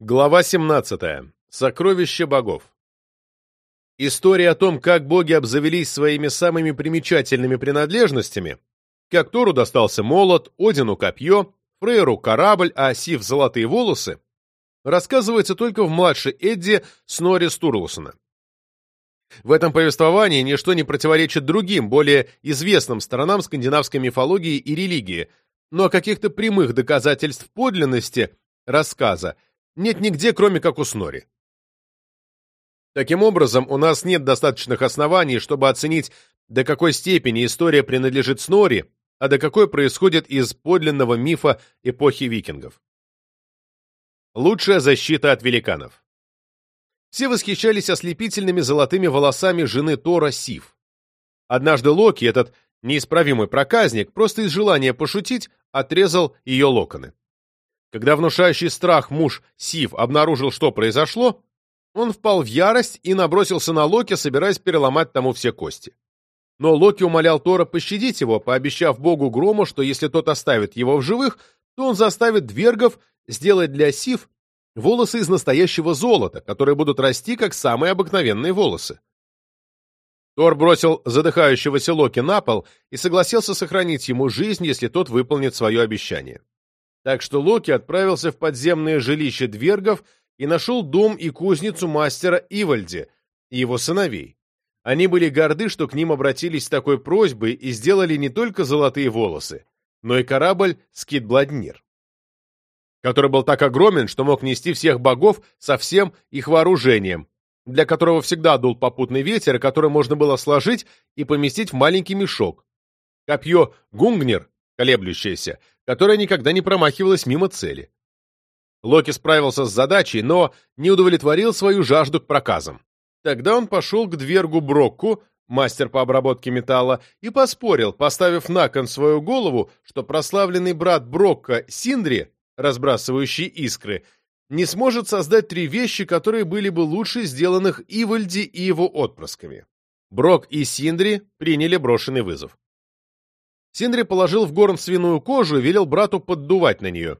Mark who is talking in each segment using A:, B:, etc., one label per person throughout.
A: Глава 17. Сокровища богов. История о том, как боги обзавелись своими самыми примечательными принадлежностями, как Тору достался молот, Одину копье, Фрейру корабль, а Сив золотые волосы, рассказывается только в младшей Эдди Снорри Стурлсона. В этом повествовании ничто не противоречит другим, более известным сторонам скандинавской мифологии и религии, но каких-то прямых доказательств подлинности рассказа – нет нигде, кроме как у Снори. Таким образом, у нас нет достаточных оснований, чтобы оценить, до какой степени история принадлежит Снори, а до какой происходит из подлинного мифа эпохи викингов. Лучшая защита от великанов. Все восхищались ослепительными золотыми волосами жены Тора Сив. Однажды Локи, этот неисправимый проказник, просто из желания пошутить, отрезал ее локоны. Когда внушающий страх муж Сив обнаружил, что произошло, он впал в ярость и набросился на Локи, собираясь переломать тому все кости. Но Локи умолял Тора пощадить его, пообещав богу Грому, что если тот оставит его в живых, то он заставит двергов сделать для Сив волосы из настоящего золота, которые будут расти, как самые обыкновенные волосы. Тор бросил задыхающегося Локи на пол и согласился сохранить ему жизнь, если тот выполнит свое обещание. Так что Локи отправился в подземное жилище двергов и нашел дом и кузницу мастера Ивальди и его сыновей. Они были горды, что к ним обратились с такой просьбой и сделали не только золотые волосы, но и корабль Скидбладнир, который был так огромен, что мог нести всех богов со всем их вооружением, для которого всегда дул попутный ветер, который можно было сложить и поместить в маленький мешок. Копье Гунгнер, колеблющееся, которая никогда не промахивалась мимо цели. Локи справился с задачей, но не удовлетворил свою жажду к проказам. Тогда он пошел к двергу Брокку, мастер по обработке металла, и поспорил, поставив на кон свою голову, что прославленный брат Брокка Синдри, разбрасывающий искры, не сможет создать три вещи, которые были бы лучше сделанных Ивальди и его отпрысками. Брок и Синдри приняли брошенный вызов. Синдри положил в горн свиную кожу и велел брату поддувать на нее.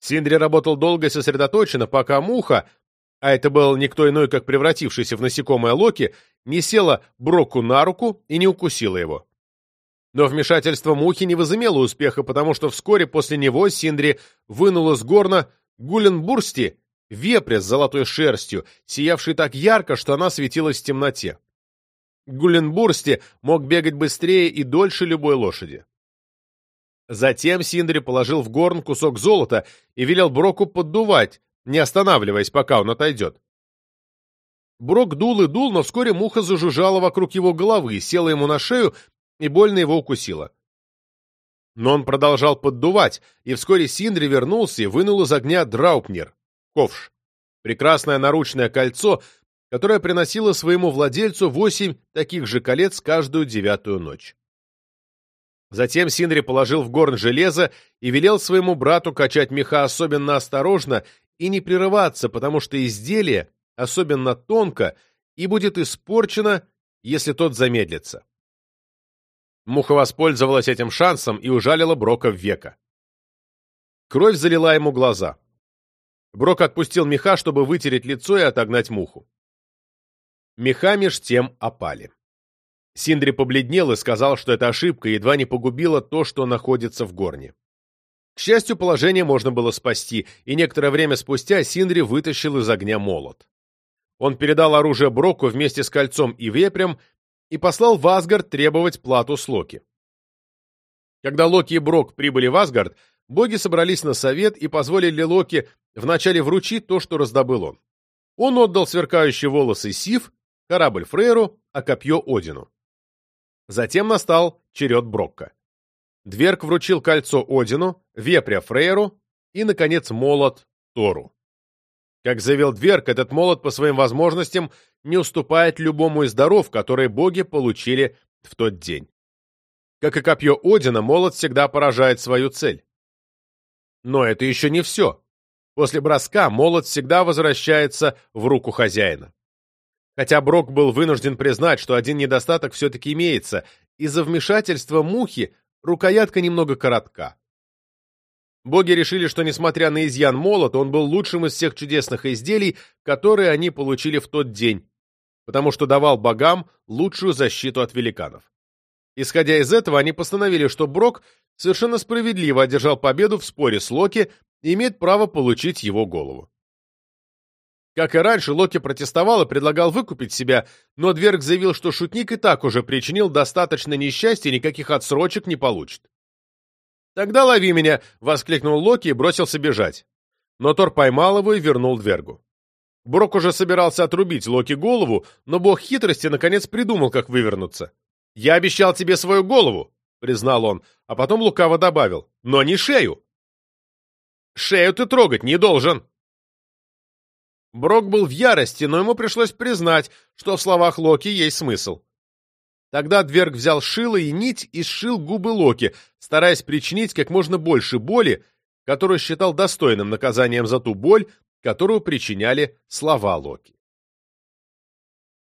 A: Синдри работал долго и сосредоточенно, пока муха, а это был никто иной, как превратившийся в насекомое Локи, не села Броку на руку и не укусила его. Но вмешательство мухи не возымело успеха, потому что вскоре после него Синдри вынул из горна Гуленбурсти, вепря с золотой шерстью, сиявший так ярко, что она светилась в темноте. Гуленбурсти мог бегать быстрее и дольше любой лошади. Затем Синдри положил в горн кусок золота и велел Броку поддувать, не останавливаясь, пока он отойдет. Брок дул и дул, но вскоре муха зажужжала вокруг его головы, села ему на шею и больно его укусила. Но он продолжал поддувать, и вскоре Синдри вернулся и вынул из огня драупнер, ковш, прекрасное наручное кольцо, которая приносила своему владельцу восемь таких же колец каждую девятую ночь. Затем Синдри положил в горн железо и велел своему брату качать меха особенно осторожно и не прерываться, потому что изделие особенно тонко и будет испорчено, если тот замедлится. Муха воспользовалась этим шансом и ужалила Брока в века. Кровь залила ему глаза. Брок отпустил меха, чтобы вытереть лицо и отогнать муху. Меха меж тем опали. Синдри побледнел и сказал, что эта ошибка едва не погубила то, что находится в горне. К счастью, положение можно было спасти, и некоторое время спустя Синдри вытащил из огня молот. Он передал оружие Броку вместе с кольцом и вепрем и послал в Асгард требовать плату с Локи. Когда Локи и Брок прибыли в Асгард, боги собрались на совет и позволили Локи вначале вручить то, что раздобыл он. Он отдал сверкающие волосы Сив корабль Фрейру, а копье Одину. Затем настал черед Брокка. Дверк вручил кольцо Одину, вепря Фрейру и, наконец, молот Тору. Как заявил Дверк, этот молот по своим возможностям не уступает любому из даров, которые боги получили в тот день. Как и копье Одина, молот всегда поражает свою цель. Но это еще не все. После броска молот всегда возвращается в руку хозяина. Хотя Брок был вынужден признать, что один недостаток все-таки имеется. Из-за вмешательства мухи рукоятка немного коротка. Боги решили, что, несмотря на изъян молот, он был лучшим из всех чудесных изделий, которые они получили в тот день, потому что давал богам лучшую защиту от великанов. Исходя из этого, они постановили, что Брок совершенно справедливо одержал победу в споре с Локи и имеет право получить его голову. Как и раньше, Локи протестовал и предлагал выкупить себя, но Дверг заявил, что шутник и так уже причинил достаточно несчастья и никаких отсрочек не получит. «Тогда лови меня!» — воскликнул Локи и бросился бежать. Но Тор поймал его и вернул Двергу. Брок уже собирался отрубить Локи голову, но бог хитрости наконец придумал, как вывернуться. «Я обещал тебе свою голову!» — признал он, а потом лукаво добавил. «Но не шею!» «Шею ты трогать не должен!» Брок был в ярости, но ему пришлось признать, что в словах Локи есть смысл. Тогда Дверг взял шило и нить и сшил губы Локи, стараясь причинить как можно больше боли, которую считал достойным наказанием за ту боль, которую причиняли слова Локи.